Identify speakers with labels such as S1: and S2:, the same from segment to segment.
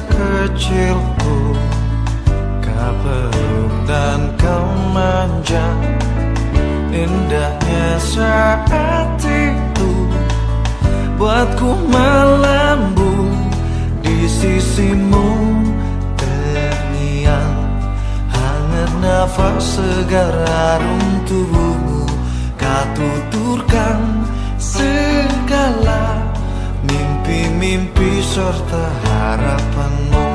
S1: kecilku Kau peluk dan kau manja. Indahnya saat itu Buatku melambung di sisimu. Terngiang hangat nafas segar harum tubuhmu Kau tuturkan segala mimpi-mimpi serta harapanmu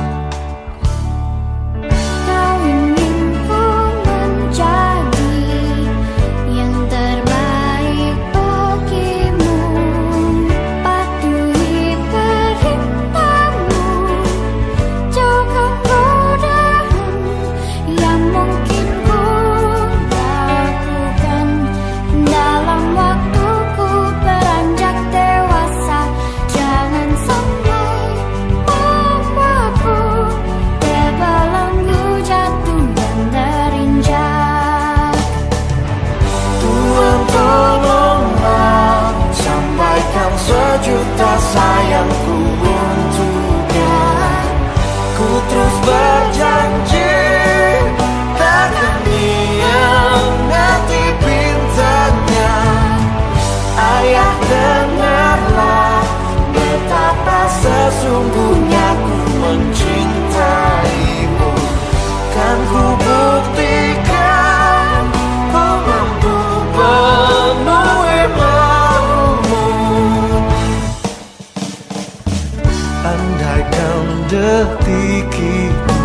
S1: detik itu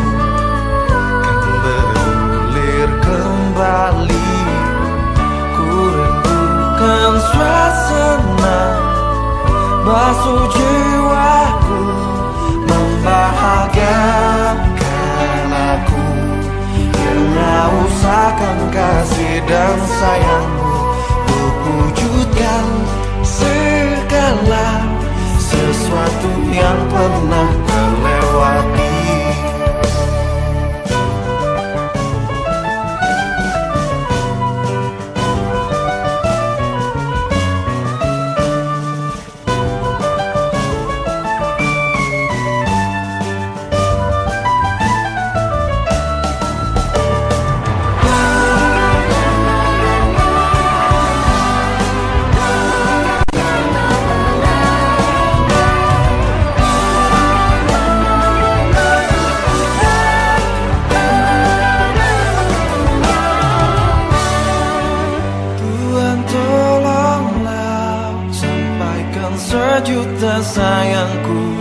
S1: Kan bergulir kembali Ku rindukan suasana Basuh jiwaku Membahagiakan aku. Yang usahakan kasih dan sayangmu Untuk wujudkan segala sesuatu yang pernah sejuta